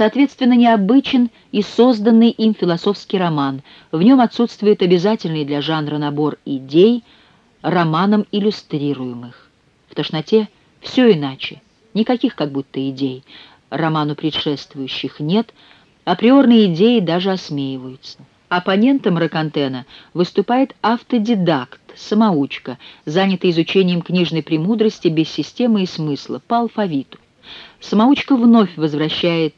соответственно, необычен и созданный им философский роман. В нем отсутствует обязательный для жанра набор идей, романом иллюстрируемых. В «Тошноте» все иначе, никаких как будто идей, роману предшествующих нет, априорные идеи даже осмеиваются. Оппонентом Ракантена выступает автодидакт, самоучка, занятый изучением книжной премудрости без системы и смысла, по алфавиту. Самоучка вновь возвращает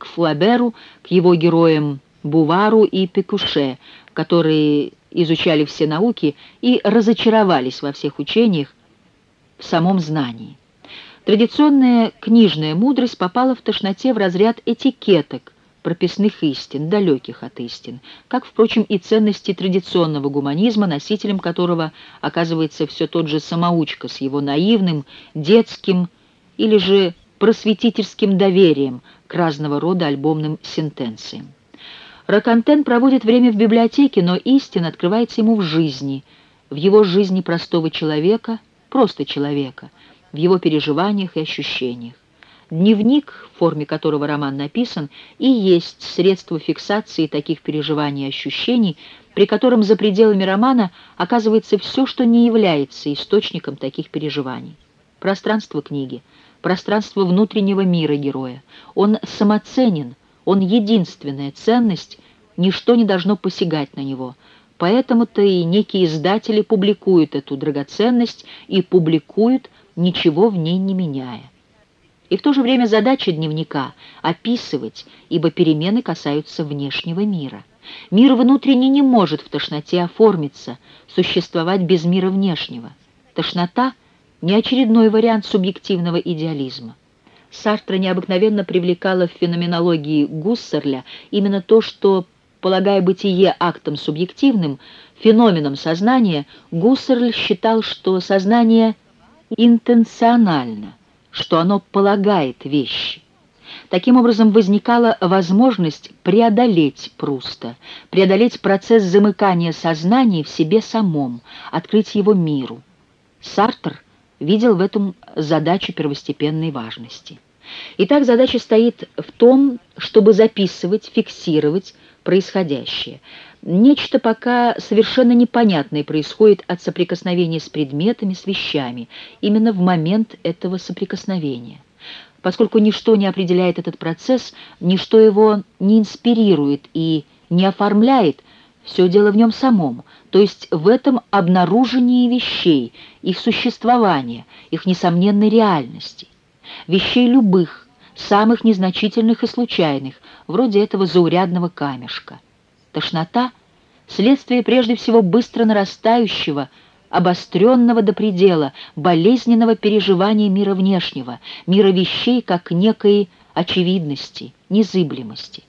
к Флаберу, к его героям Бувару и Пекуше, которые изучали все науки и разочаровались во всех учениях в самом знании. Традиционная книжная мудрость попала в тошноте в разряд этикеток, прописных истин, далеких от истин, как, впрочем, и ценности традиционного гуманизма, носителем которого оказывается все тот же самоучка с его наивным, детским или же просветительским доверием к разного рода альбомным сентенциям. Ракантен проводит время в библиотеке, но истина открывается ему в жизни, в его жизни простого человека, просто человека, в его переживаниях и ощущениях. Дневник, в форме которого роман написан, и есть средство фиксации таких переживаний и ощущений, при котором за пределами романа оказывается все, что не является источником таких переживаний. Пространство книги — пространство внутреннего мира героя. Он самоценен, он единственная ценность, ничто не должно посягать на него. Поэтому-то и некие издатели публикуют эту драгоценность и публикуют, ничего в ней не меняя. И в то же время задача дневника — описывать, ибо перемены касаются внешнего мира. Мир внутренний не может в тошноте оформиться, существовать без мира внешнего. Тошнота — не очередной вариант субъективного идеализма. Сартра необыкновенно привлекало в феноменологии Гуссерля именно то, что, полагая бытие актом субъективным, феноменом сознания, Гуссерль считал, что сознание интенционально, что оно полагает вещи. Таким образом, возникала возможность преодолеть Пруста, преодолеть процесс замыкания сознания в себе самом, открыть его миру. Сартр — видел в этом задачу первостепенной важности. Итак, задача стоит в том, чтобы записывать, фиксировать происходящее. Нечто пока совершенно непонятное происходит от соприкосновения с предметами, с вещами, именно в момент этого соприкосновения. Поскольку ничто не определяет этот процесс, ничто его не инспирирует и не оформляет, все дело в нем самом, то есть в этом обнаружении вещей, их существования, их несомненной реальности. Вещей любых, самых незначительных и случайных, вроде этого заурядного камешка. Тошнота — следствие прежде всего быстро нарастающего, обостренного до предела, болезненного переживания мира внешнего, мира вещей как некой очевидности, незыблемости.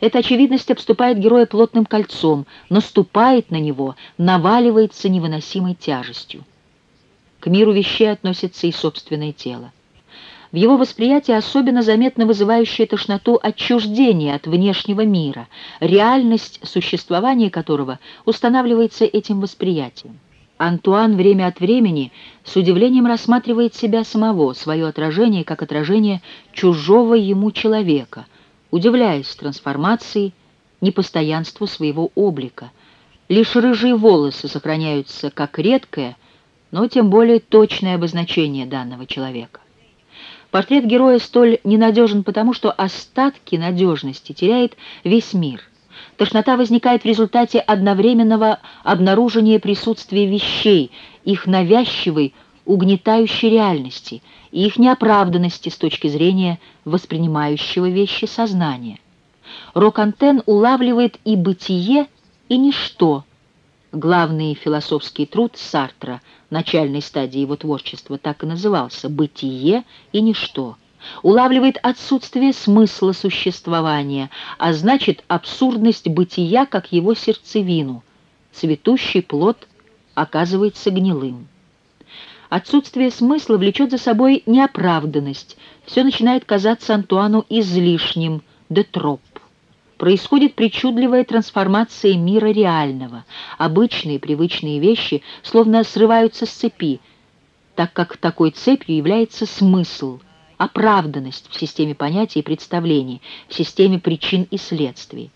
Эта очевидность обступает героя плотным кольцом, наступает на него, наваливается невыносимой тяжестью. К миру вещей относится и собственное тело. В его восприятии особенно заметно вызывающее тошноту отчуждение от внешнего мира, реальность существования которого устанавливается этим восприятием. Антуан время от времени с удивлением рассматривает себя самого, свое отражение как отражение чужого ему человека, удивляясь трансформации, непостоянству своего облика. Лишь рыжие волосы сохраняются как редкое, но тем более точное обозначение данного человека. Портрет героя столь ненадежен потому, что остатки надежности теряет весь мир. Тошнота возникает в результате одновременного обнаружения присутствия вещей, их навязчивой, угнетающей реальности и их неоправданности с точки зрения воспринимающего вещи сознания. Рокантен улавливает и бытие, и ничто. Главный философский труд Сартра начальной стадии его творчества так и назывался «Бытие и ничто». Улавливает отсутствие смысла существования, а значит абсурдность бытия как его сердцевину. Цветущий плод оказывается гнилым. Отсутствие смысла влечет за собой неоправданность. Все начинает казаться Антуану излишним, детроп. Происходит причудливая трансформация мира реального. Обычные привычные вещи словно срываются с цепи, так как такой цепью является смысл, оправданность в системе понятий и представлений, в системе причин и следствий.